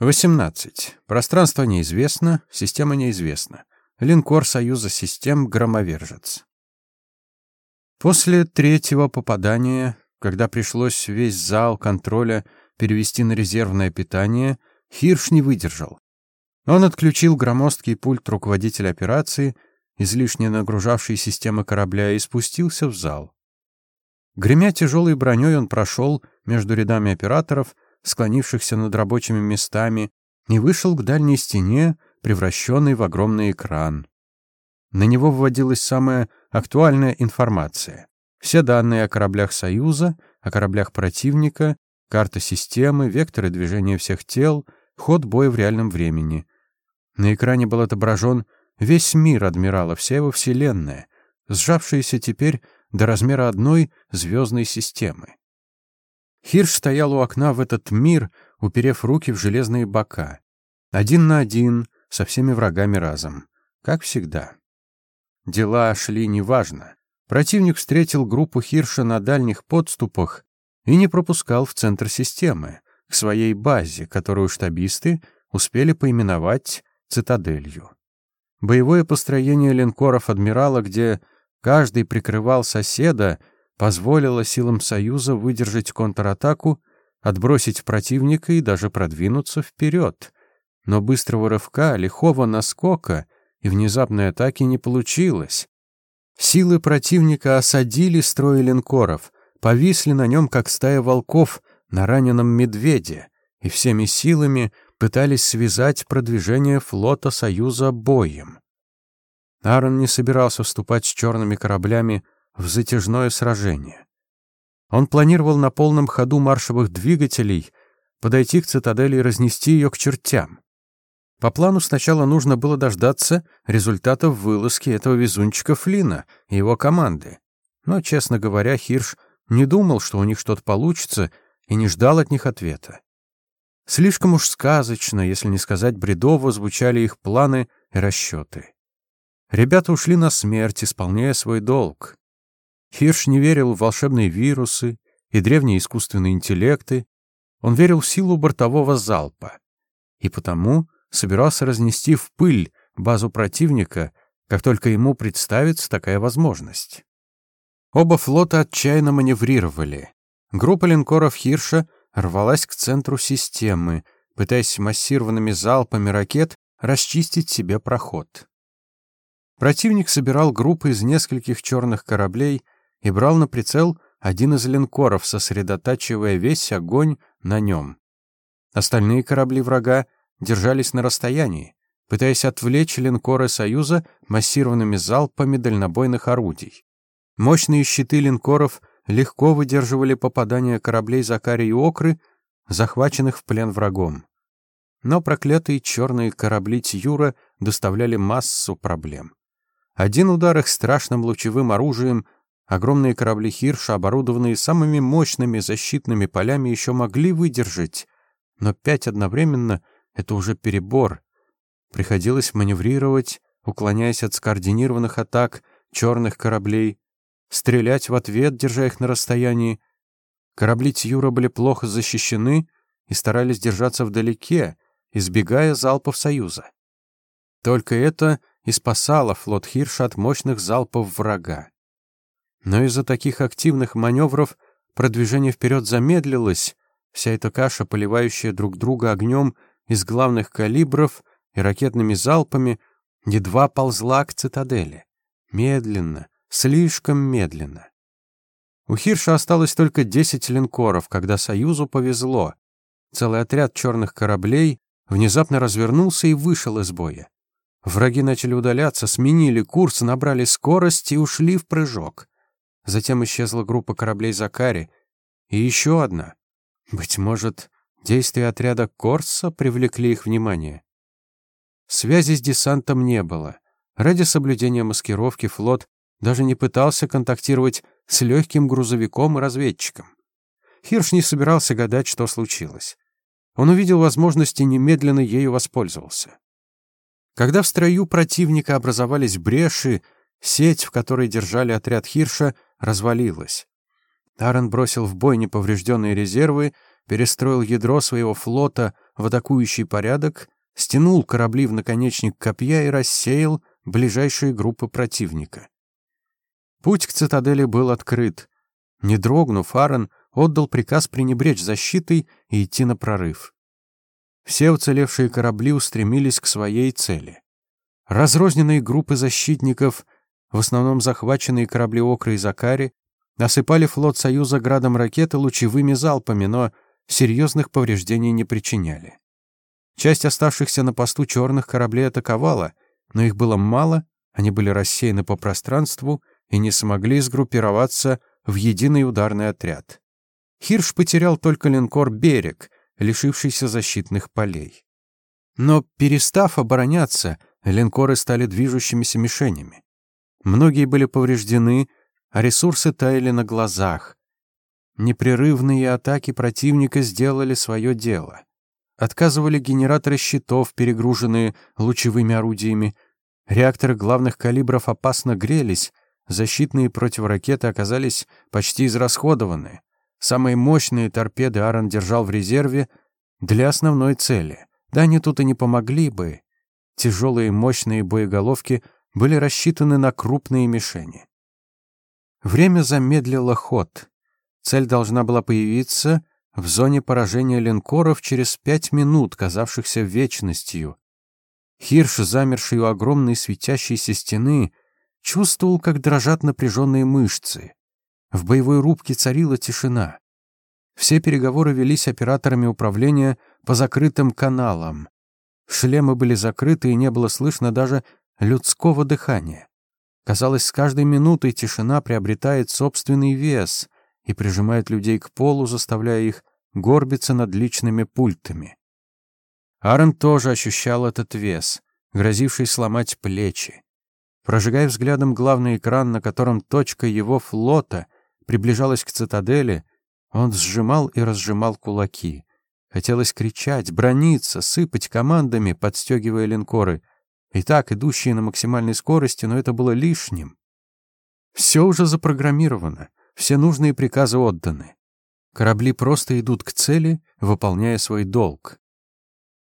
18. Пространство неизвестно, система неизвестна. Линкор Союза систем «Громовержец». После третьего попадания, когда пришлось весь зал контроля перевести на резервное питание, Хирш не выдержал. Он отключил громоздкий пульт руководителя операции, излишне нагружавший системы корабля, и спустился в зал. Гремя тяжелой броней, он прошел между рядами операторов, склонившихся над рабочими местами, и вышел к дальней стене, превращенной в огромный экран. На него вводилась самая актуальная информация. Все данные о кораблях Союза, о кораблях противника, карта системы, векторы движения всех тел, ход боя в реальном времени. На экране был отображен весь мир адмирала, вся его вселенная, сжавшаяся теперь до размера одной звездной системы. Хирш стоял у окна в этот мир, уперев руки в железные бока. Один на один, со всеми врагами разом. Как всегда. Дела шли неважно. Противник встретил группу Хирша на дальних подступах и не пропускал в центр системы, к своей базе, которую штабисты успели поименовать «Цитаделью». Боевое построение линкоров «Адмирала», где каждый прикрывал соседа, позволило силам Союза выдержать контратаку, отбросить противника и даже продвинуться вперед. Но быстрого рывка, лихого наскока и внезапной атаки не получилось. Силы противника осадили строй линкоров, повисли на нем, как стая волков на раненом медведе, и всеми силами пытались связать продвижение флота Союза боем. Аарон не собирался вступать с черными кораблями в затяжное сражение. Он планировал на полном ходу маршевых двигателей подойти к цитадели и разнести ее к чертям. По плану сначала нужно было дождаться результатов вылазки этого везунчика Флина и его команды. Но, честно говоря, Хирш не думал, что у них что-то получится, и не ждал от них ответа. Слишком уж сказочно, если не сказать бредово, звучали их планы и расчеты. Ребята ушли на смерть, исполняя свой долг. Хирш не верил в волшебные вирусы и древние искусственные интеллекты. Он верил в силу бортового залпа. И потому собирался разнести в пыль базу противника, как только ему представится такая возможность. Оба флота отчаянно маневрировали. Группа линкоров Хирша рвалась к центру системы, пытаясь массированными залпами ракет расчистить себе проход. Противник собирал группы из нескольких черных кораблей и брал на прицел один из линкоров, сосредотачивая весь огонь на нем. Остальные корабли врага держались на расстоянии, пытаясь отвлечь линкоры Союза массированными залпами дальнобойных орудий. Мощные щиты линкоров легко выдерживали попадания кораблей Закари и Окры, захваченных в плен врагом. Но проклятые черные корабли Тьюра доставляли массу проблем. Один удар их страшным лучевым оружием, огромные корабли Хирша, оборудованные самыми мощными защитными полями, еще могли выдержать, но пять одновременно — это уже перебор. Приходилось маневрировать, уклоняясь от скоординированных атак черных кораблей, стрелять в ответ, держа их на расстоянии. Корабли Тьюра были плохо защищены и старались держаться вдалеке, избегая залпов Союза. Только это и спасала флот Хирша от мощных залпов врага. Но из-за таких активных маневров продвижение вперед замедлилось, вся эта каша, поливающая друг друга огнем из главных калибров и ракетными залпами, едва ползла к цитадели. Медленно, слишком медленно. У Хирша осталось только 10 линкоров, когда Союзу повезло. Целый отряд черных кораблей внезапно развернулся и вышел из боя. Враги начали удаляться, сменили курс, набрали скорость и ушли в прыжок. Затем исчезла группа кораблей Закари. И еще одна. Быть может, действия отряда Корса привлекли их внимание. Связи с десантом не было. Ради соблюдения маскировки флот даже не пытался контактировать с легким грузовиком и разведчиком. Хирш не собирался гадать, что случилось. Он увидел возможность и немедленно ею воспользовался. Когда в строю противника образовались бреши, сеть, в которой держали отряд Хирша, развалилась. Таран бросил в бой неповрежденные резервы, перестроил ядро своего флота в атакующий порядок, стянул корабли в наконечник копья и рассеял ближайшие группы противника. Путь к цитадели был открыт. Не дрогнув, Аарон отдал приказ пренебречь защитой и идти на прорыв. Все уцелевшие корабли устремились к своей цели. Разрозненные группы защитников, в основном захваченные корабли Окры и Закари, осыпали флот Союза градом ракет и лучевыми залпами, но серьезных повреждений не причиняли. Часть оставшихся на посту черных кораблей атаковала, но их было мало, они были рассеяны по пространству и не смогли сгруппироваться в единый ударный отряд. Хирш потерял только линкор «Берег», лишившийся защитных полей. Но, перестав обороняться, линкоры стали движущимися мишенями. Многие были повреждены, а ресурсы таяли на глазах. Непрерывные атаки противника сделали свое дело. Отказывали генераторы щитов, перегруженные лучевыми орудиями. Реакторы главных калибров опасно грелись, защитные противоракеты оказались почти израсходованы. Самые мощные торпеды Аарон держал в резерве для основной цели. Да они тут и не помогли бы. Тяжелые мощные боеголовки были рассчитаны на крупные мишени. Время замедлило ход. Цель должна была появиться в зоне поражения линкоров через пять минут, казавшихся вечностью. Хирш, замерший у огромной светящейся стены, чувствовал, как дрожат напряженные мышцы. В боевой рубке царила тишина. Все переговоры велись операторами управления по закрытым каналам. Шлемы были закрыты, и не было слышно даже людского дыхания. Казалось, с каждой минутой тишина приобретает собственный вес и прижимает людей к полу, заставляя их горбиться над личными пультами. Аарон тоже ощущал этот вес, грозивший сломать плечи. Прожигая взглядом главный экран, на котором точка его флота приближалась к цитадели, он сжимал и разжимал кулаки. Хотелось кричать, брониться, сыпать командами, подстегивая линкоры — и так идущие на максимальной скорости, но это было лишним. Все уже запрограммировано, все нужные приказы отданы. Корабли просто идут к цели, выполняя свой долг.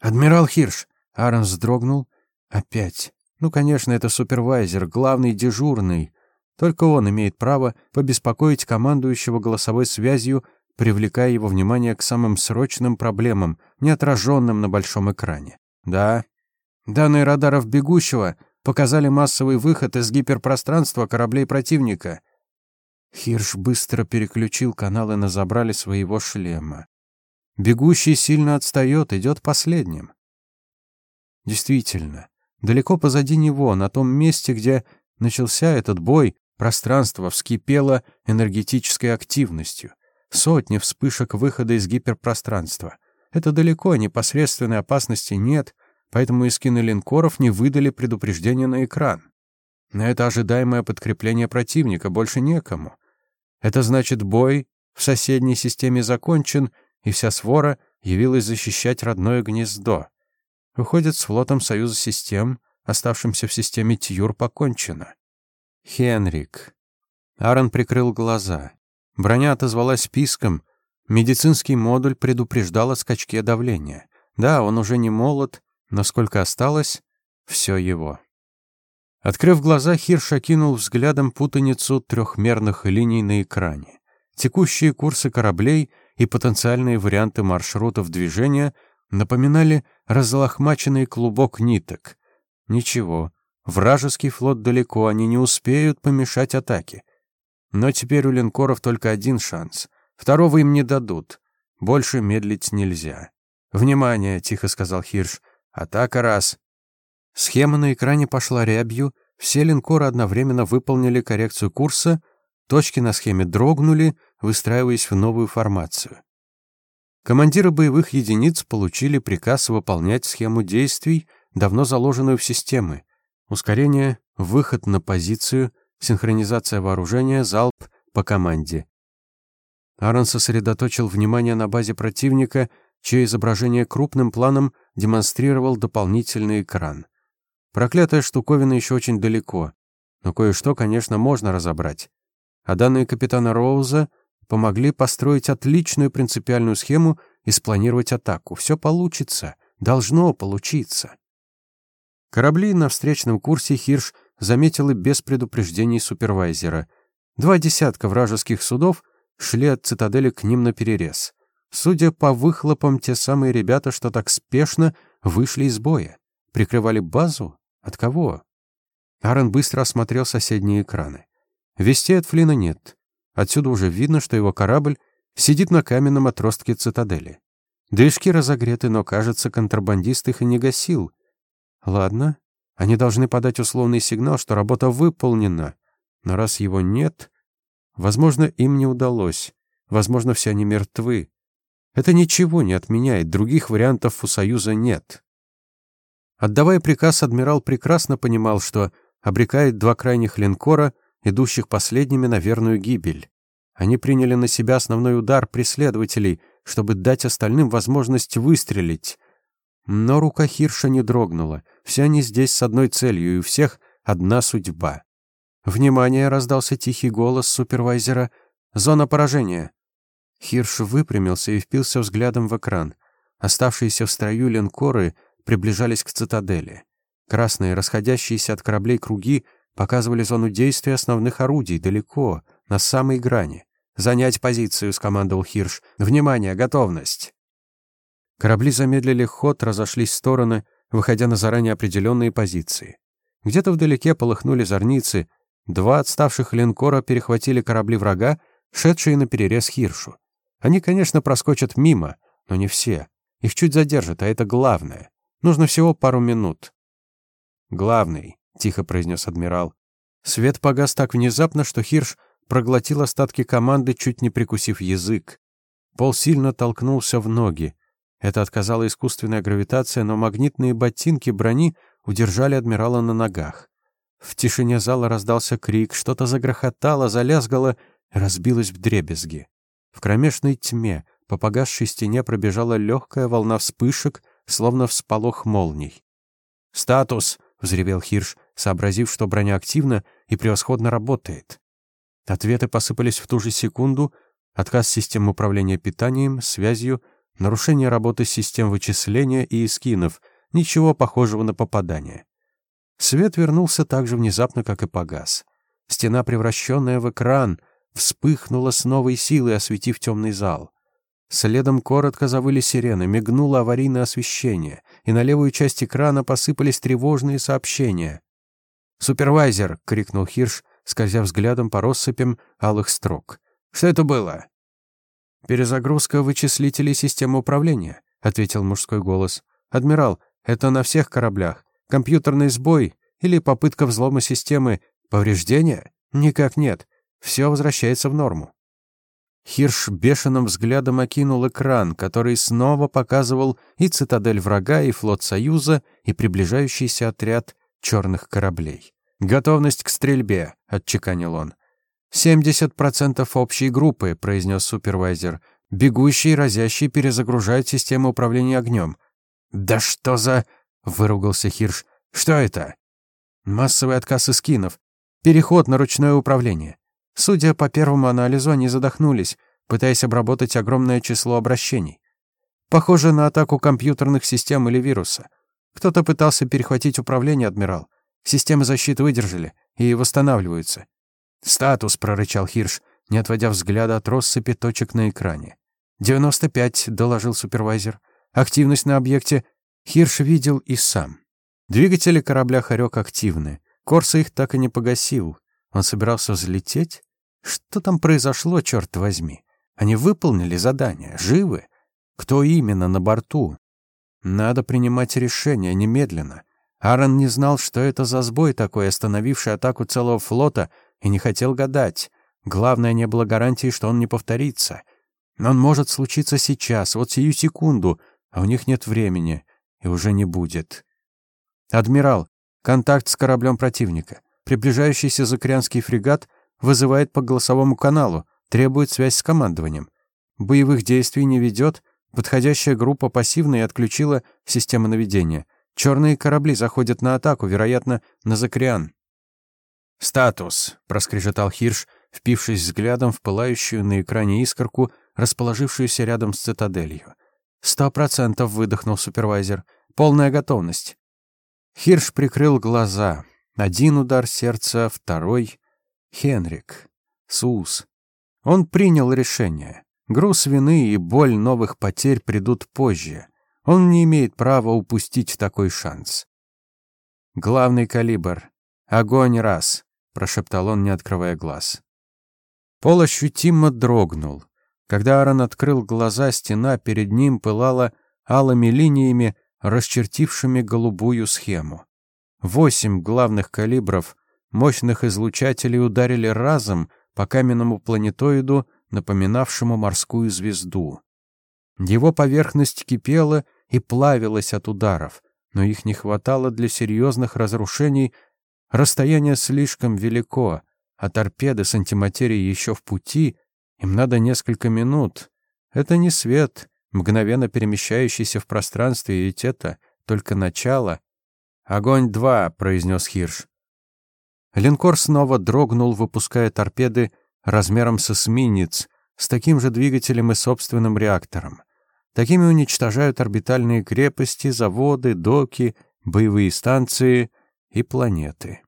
«Адмирал Хирш!» — Аарон вздрогнул. «Опять. Ну, конечно, это супервайзер, главный дежурный. Только он имеет право побеспокоить командующего голосовой связью, привлекая его внимание к самым срочным проблемам, не отраженным на большом экране. Да, Данные радаров бегущего показали массовый выход из гиперпространства кораблей противника. Хирш быстро переключил каналы на забрали своего шлема. Бегущий сильно отстает, идет последним. Действительно, далеко позади него, на том месте, где начался этот бой, пространство вскипело энергетической активностью. Сотни вспышек выхода из гиперпространства. Это далеко, непосредственной опасности нет — поэтому эскины линкоров не выдали предупреждения на экран. На это ожидаемое подкрепление противника больше некому. Это значит, бой в соседней системе закончен, и вся свора явилась защищать родное гнездо. Выходит, с флотом Союза систем, оставшимся в системе Тьюр, покончено. Хенрик. Аарон прикрыл глаза. Броня отозвалась писком. Медицинский модуль предупреждал о скачке давления. Да, он уже не молод, Насколько осталось, все его. Открыв глаза, Хирш окинул взглядом путаницу трехмерных линий на экране. Текущие курсы кораблей и потенциальные варианты маршрутов движения напоминали разлохмаченный клубок ниток. Ничего, вражеский флот далеко, они не успеют помешать атаке. Но теперь у линкоров только один шанс. Второго им не дадут. Больше медлить нельзя. «Внимание!» — тихо сказал Хирш. Атака раз. Схема на экране пошла рябью, все линкоры одновременно выполнили коррекцию курса, точки на схеме дрогнули, выстраиваясь в новую формацию. Командиры боевых единиц получили приказ выполнять схему действий, давно заложенную в системы. Ускорение, выход на позицию, синхронизация вооружения, залп по команде. Аарон сосредоточил внимание на базе противника — чье изображение крупным планом демонстрировал дополнительный экран. Проклятая штуковина еще очень далеко, но кое-что, конечно, можно разобрать. А данные капитана Роуза помогли построить отличную принципиальную схему и спланировать атаку. Все получится. Должно получиться. Корабли на встречном курсе Хирш заметил и без предупреждений супервайзера. Два десятка вражеских судов шли от цитадели к ним на перерез. Судя по выхлопам, те самые ребята, что так спешно вышли из боя. Прикрывали базу? От кого? Аарон быстро осмотрел соседние экраны. Вестей от Флина нет. Отсюда уже видно, что его корабль сидит на каменном отростке цитадели. Движки разогреты, но, кажется, контрабандист их и не гасил. Ладно, они должны подать условный сигнал, что работа выполнена. Но раз его нет, возможно, им не удалось. Возможно, все они мертвы. Это ничего не отменяет, других вариантов у Союза нет. Отдавая приказ, адмирал прекрасно понимал, что обрекает два крайних линкора, идущих последними на верную гибель. Они приняли на себя основной удар преследователей, чтобы дать остальным возможность выстрелить. Но рука Хирша не дрогнула. Все они здесь с одной целью, и у всех одна судьба. «Внимание!» — раздался тихий голос супервайзера. «Зона поражения!» Хирш выпрямился и впился взглядом в экран. Оставшиеся в строю линкоры приближались к цитадели. Красные, расходящиеся от кораблей круги, показывали зону действия основных орудий далеко, на самой грани. «Занять позицию», — скомандовал Хирш. «Внимание, готовность!» Корабли замедлили ход, разошлись в стороны, выходя на заранее определенные позиции. Где-то вдалеке полыхнули зорницы, два отставших линкора перехватили корабли врага, шедшие на перерез Хиршу. Они, конечно, проскочат мимо, но не все. Их чуть задержат, а это главное. Нужно всего пару минут. «Главный», — тихо произнес адмирал. Свет погас так внезапно, что Хирш проглотил остатки команды, чуть не прикусив язык. Пол сильно толкнулся в ноги. Это отказала искусственная гравитация, но магнитные ботинки брони удержали адмирала на ногах. В тишине зала раздался крик, что-то загрохотало, залязгало, разбилось в дребезги. В кромешной тьме по погасшей стене пробежала легкая волна вспышек, словно всполох молний. «Статус!» — взревел Хирш, сообразив, что броня активна и превосходно работает. Ответы посыпались в ту же секунду. Отказ систем управления питанием, связью, нарушение работы систем вычисления и эскинов. Ничего похожего на попадание. Свет вернулся так же внезапно, как и погас. Стена, превращенная в экран, вспыхнула с новой силой, осветив темный зал. Следом коротко завыли сирены, мигнуло аварийное освещение, и на левую часть экрана посыпались тревожные сообщения. «Супервайзер!» — крикнул Хирш, скользя взглядом по россыпям алых строк. «Что это было?» «Перезагрузка вычислителей системы управления», — ответил мужской голос. «Адмирал, это на всех кораблях. Компьютерный сбой или попытка взлома системы. Повреждения? Никак нет. Все возвращается в норму». Хирш бешеным взглядом окинул экран, который снова показывал и цитадель врага, и флот Союза, и приближающийся отряд черных кораблей. «Готовность к стрельбе», — отчеканил он. «Семьдесят процентов общей группы», — произнес супервайзер. «Бегущие, разящие перезагружают систему управления огнем». «Да что за...» — выругался Хирш. «Что это?» «Массовый отказ из скинов. Переход на ручное управление. Судя по первому анализу, они задохнулись, пытаясь обработать огромное число обращений. Похоже на атаку компьютерных систем или вируса. Кто-то пытался перехватить управление, адмирал. Системы защиты выдержали и восстанавливаются. «Статус», — прорычал Хирш, не отводя взгляда от россыпи точек на экране. «Девяносто пять», — доложил супервайзер. «Активность на объекте...» Хирш видел и сам. Двигатели корабля «Хорёк» активны. Корса их так и не погасил. Он собирался взлететь? Что там произошло, черт возьми? Они выполнили задание, живы? Кто именно на борту? Надо принимать решение немедленно. Аарон не знал, что это за сбой такой, остановивший атаку целого флота, и не хотел гадать. Главное, не было гарантии, что он не повторится. Но он может случиться сейчас, вот сию секунду, а у них нет времени, и уже не будет. «Адмирал, контакт с кораблем противника. Приближающийся закрянский фрегат вызывает по голосовому каналу, требует связь с командованием. Боевых действий не ведет, подходящая группа пассивно и отключила систему наведения. Черные корабли заходят на атаку, вероятно, на Закриан. «Статус», — проскрежетал Хирш, впившись взглядом в пылающую на экране искорку, расположившуюся рядом с цитаделью. «Сто процентов», — выдохнул супервайзер. «Полная готовность». Хирш прикрыл глаза. Один удар сердца, второй. Хенрик. Сус. Он принял решение. Груз вины и боль новых потерь придут позже. Он не имеет права упустить такой шанс. «Главный калибр. Огонь раз», — прошептал он, не открывая глаз. Пол ощутимо дрогнул. Когда Аарон открыл глаза, стена перед ним пылала алыми линиями, расчертившими голубую схему. Восемь главных калибров мощных излучателей ударили разом по каменному планетоиду, напоминавшему морскую звезду. Его поверхность кипела и плавилась от ударов, но их не хватало для серьезных разрушений. Расстояние слишком велико, а торпеды с антиматерией еще в пути, им надо несколько минут. Это не свет, мгновенно перемещающийся в пространстве, ведь это только начало. «Огонь два», — произнес Хирш. Линкор снова дрогнул, выпуская торпеды размером с эсминец, с таким же двигателем и собственным реактором. Такими уничтожают орбитальные крепости, заводы, доки, боевые станции и планеты.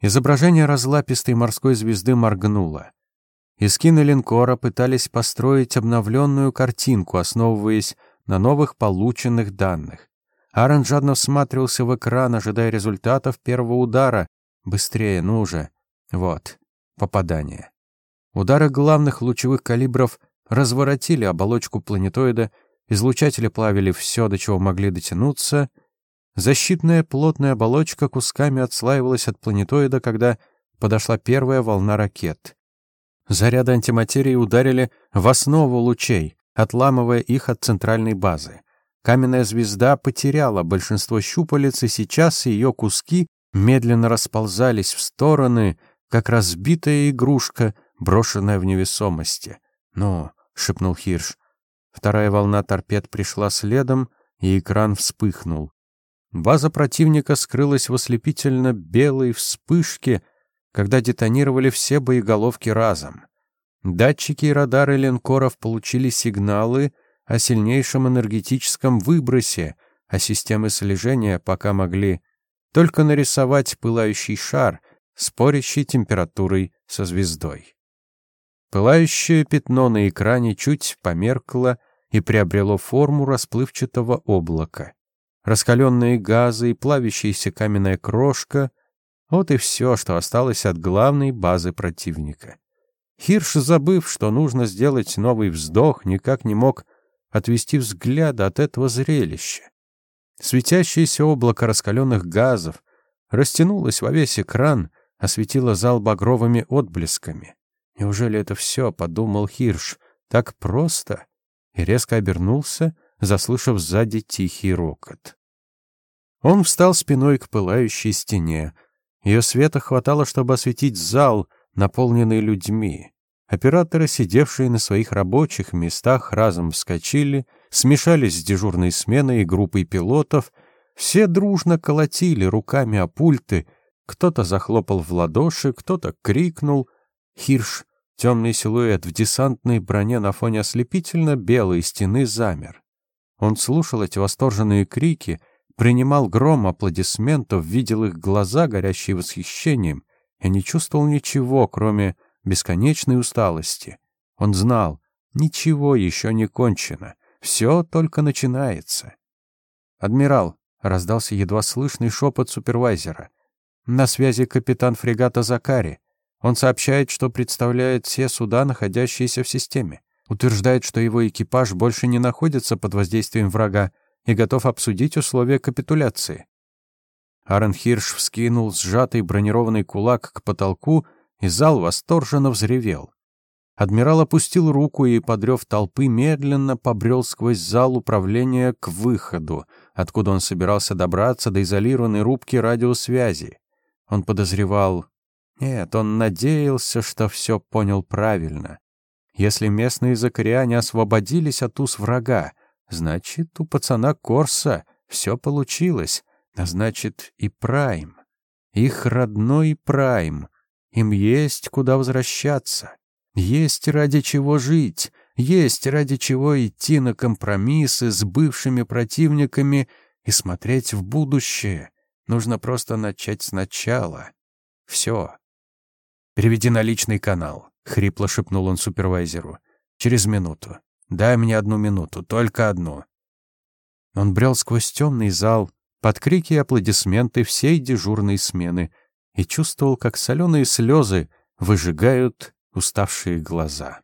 Изображение разлапистой морской звезды моргнуло. Искины линкора пытались построить обновленную картинку, основываясь на новых полученных данных. Аарон жадно всматривался в экран, ожидая результатов первого удара. Быстрее, ну же. Вот. Попадание. Удары главных лучевых калибров разворотили оболочку планетоида, излучатели плавили все, до чего могли дотянуться — Защитная плотная оболочка кусками отслаивалась от планетоида, когда подошла первая волна ракет. Заряды антиматерии ударили в основу лучей, отламывая их от центральной базы. Каменная звезда потеряла большинство щупалец, и сейчас ее куски медленно расползались в стороны, как разбитая игрушка, брошенная в невесомости. «Ну», — шепнул Хирш. Вторая волна торпед пришла следом, и экран вспыхнул. База противника скрылась в ослепительно белой вспышке, когда детонировали все боеголовки разом. Датчики и радары линкоров получили сигналы о сильнейшем энергетическом выбросе, а системы слежения пока могли только нарисовать пылающий шар, спорящий температурой со звездой. Пылающее пятно на экране чуть померкло и приобрело форму расплывчатого облака раскаленные газы и плавящаяся каменная крошка — вот и все, что осталось от главной базы противника. Хирш, забыв, что нужно сделать новый вздох, никак не мог отвести взгляд от этого зрелища. Светящееся облако раскаленных газов растянулось во весь экран, осветило зал багровыми отблесками. «Неужели это все?» — подумал Хирш. «Так просто?» И резко обернулся, заслышав сзади тихий рокот. Он встал спиной к пылающей стене. Ее света хватало, чтобы осветить зал, наполненный людьми. Операторы, сидевшие на своих рабочих местах, разом вскочили, смешались с дежурной сменой и группой пилотов. Все дружно колотили руками о пульты. Кто-то захлопал в ладоши, кто-то крикнул. Хирш, темный силуэт в десантной броне на фоне ослепительно белой стены, замер. Он слушал эти восторженные крики, принимал гром аплодисментов, видел их глаза, горящие восхищением, и не чувствовал ничего, кроме бесконечной усталости. Он знал, ничего еще не кончено, все только начинается. «Адмирал», — раздался едва слышный шепот супервайзера, «на связи капитан фрегата Закари. Он сообщает, что представляет все суда, находящиеся в системе. Утверждает, что его экипаж больше не находится под воздействием врага, и готов обсудить условия капитуляции. Аарон Хирш вскинул сжатый бронированный кулак к потолку, и зал восторженно взревел. Адмирал опустил руку и, подрев толпы, медленно побрел сквозь зал управления к выходу, откуда он собирался добраться до изолированной рубки радиосвязи. Он подозревал... Нет, он надеялся, что все понял правильно. Если местные закряне освободились от уз врага, Значит, у пацана Корса все получилось, а значит и Прайм. Их родной Прайм. Им есть куда возвращаться. Есть ради чего жить. Есть ради чего идти на компромиссы с бывшими противниками и смотреть в будущее. Нужно просто начать сначала. Все. «Переведи на личный канал», — хрипло шепнул он супервайзеру. «Через минуту. Дай мне одну минуту, только одну». Он брел сквозь темный зал, под крики и аплодисменты всей дежурной смены и чувствовал, как соленые слезы выжигают уставшие глаза.